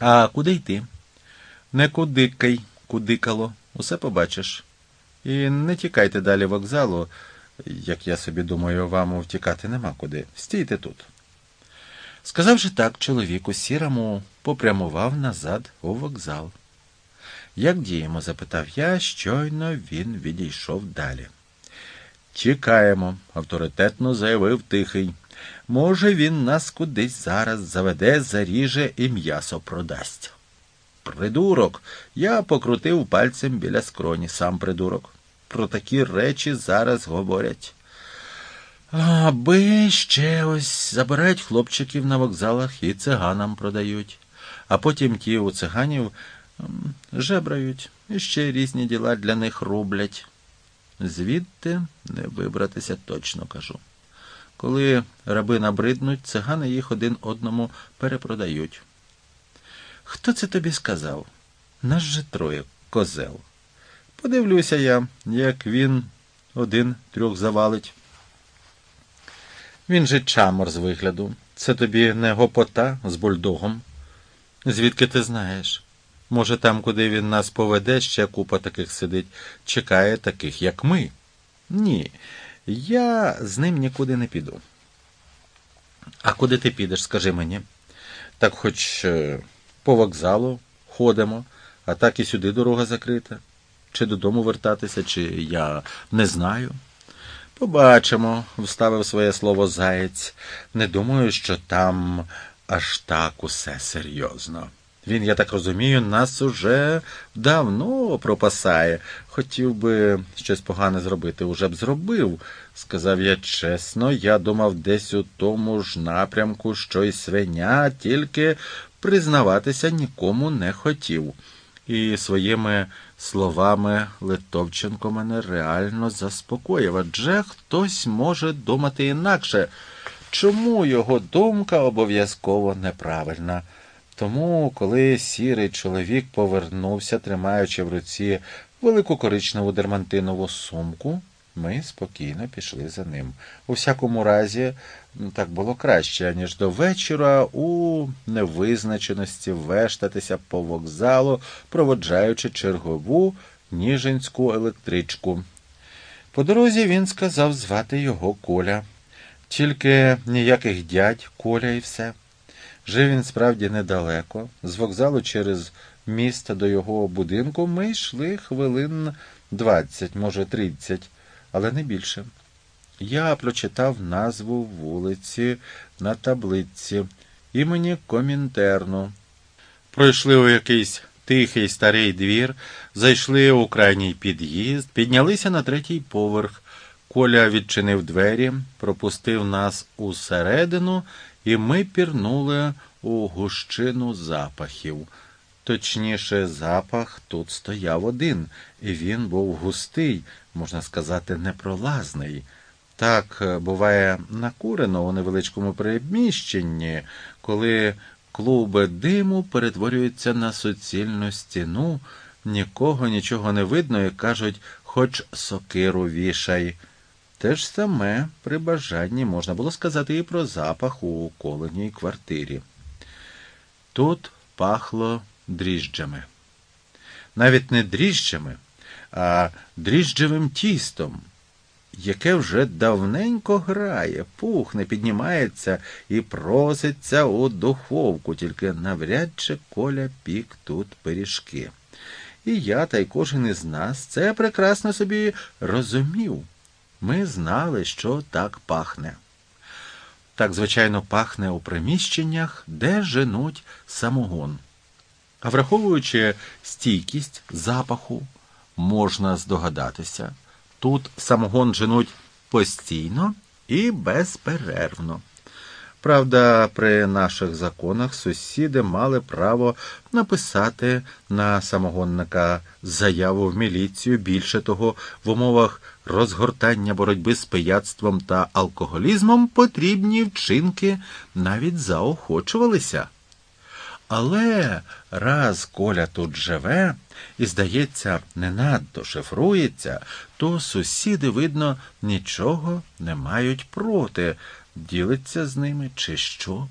А куди йти? Не кудикай, кудикало, усе побачиш. І не тікайте далі вокзалу, як я собі думаю, вам втікати нема куди. Стійте тут. Сказавши так, чоловік у сірому попрямував назад у вокзал. Як діємо? запитав я, щойно він відійшов далі. Чекаємо, авторитетно заявив тихий. Може, він нас кудись зараз заведе, заріже і м'ясо продасть. Придурок. Я покрутив пальцем біля скроні, сам придурок. Про такі речі зараз говорять. Аби ще ось забирають хлопчиків на вокзалах і циганам продають, а потім ті у циганів жебрають і ще різні діла для них роблять. Звідти не вибратися точно кажу. Коли раби набриднуть, цигани їх один одному перепродають. Хто це тобі сказав? Нас же троє козел. Подивлюся я, як він один трьох завалить. Він же чамор з вигляду. Це тобі не гопота з бульдогом. Звідки ти знаєш? Може, там, куди він нас поведе, ще купа таких сидить, чекає таких, як ми. Ні, я з ним нікуди не піду. А куди ти підеш, скажи мені? Так хоч е, по вокзалу ходимо, а так і сюди дорога закрита. Чи додому вертатися, чи я не знаю. Побачимо, вставив своє слово заєць. Не думаю, що там аж так усе серйозно. Він, я так розумію, нас уже давно пропасає. Хотів би щось погане зробити, уже б зробив. Сказав я чесно, я думав десь у тому ж напрямку, що й свиня, тільки признаватися нікому не хотів. І своїми словами Литовченко мене реально заспокоїв, адже хтось може думати інакше, чому його думка обов'язково неправильна. Тому, коли сірий чоловік повернувся, тримаючи в руці велику коричневу дермантинову сумку, ми спокійно пішли за ним. У всякому разі, так було краще, ніж до вечора у невизначеності вештатися по вокзалу, проводжаючи чергову ніжинську електричку. По дорозі він сказав звати його Коля. Тільки ніяких дядь Коля і все. Жив він справді недалеко. З вокзалу через міст до його будинку ми йшли хвилин двадцять, може, тридцять, але не більше. Я прочитав назву вулиці на таблиці імені Комінтерну. Пройшли у якийсь тихий старий двір, зайшли у крайній під'їзд, піднялися на третій поверх. Коля відчинив двері, пропустив нас усередину і ми пірнули у гущину запахів. Точніше, запах тут стояв один, і він був густий, можна сказати, непролазний. Так е, буває накурено у невеличкому приміщенні, коли клуби диму перетворюються на суцільну стіну, нікого нічого не видно і кажуть, хоч сокиру вішай. Те ж саме при бажанні можна було сказати і про запах у коленій квартирі. Тут пахло дріжджами. Навіть не дріжджами, а дріжджевим тістом, яке вже давненько грає, пухне, піднімається і проситься у духовку, тільки навряд чи коля пік тут пиріжки. І я, та й кожен із нас це прекрасно собі розумів. Ми знали, що так пахне. Так, звичайно, пахне у приміщеннях, де женуть самогон. А враховуючи стійкість запаху, можна здогадатися, тут самогон женуть постійно і безперервно. Правда, при наших законах сусіди мали право написати на самогонника заяву в міліцію. Більше того, в умовах розгортання боротьби з пияцтвом та алкоголізмом потрібні вчинки навіть заохочувалися. Але раз Коля тут живе і, здається, не надто шифрується, то сусіди, видно, нічого не мають проти ділиться з ними, чи що?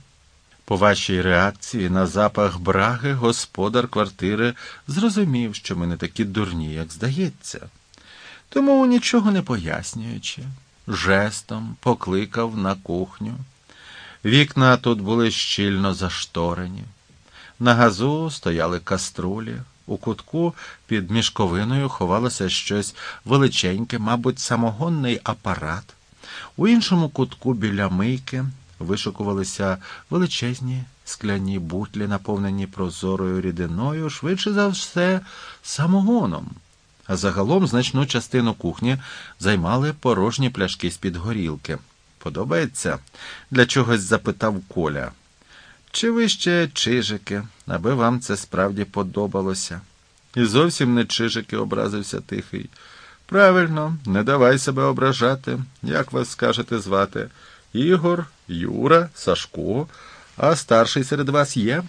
По вашій реакції на запах браги господар квартири зрозумів, що ми не такі дурні, як здається. Тому, нічого не пояснюючи, жестом покликав на кухню. Вікна тут були щільно зашторені. На газу стояли каструлі. У кутку під мішковиною ховалося щось величеньке, мабуть, самогонний апарат. У іншому кутку біля мийки вишукувалися величезні скляні бутлі, наповнені прозорою рідиною, швидше за все, самогоном. А загалом значну частину кухні займали порожні пляшки з-під горілки. Подобається? Для чогось запитав Коля. Чи ви ще чижики, аби вам це справді подобалося? І зовсім не чижики, образився тихий. Правильно, не давай себе ображати. Як вас скажете звати? Ігор, Юра, Сашко, а старший серед вас є?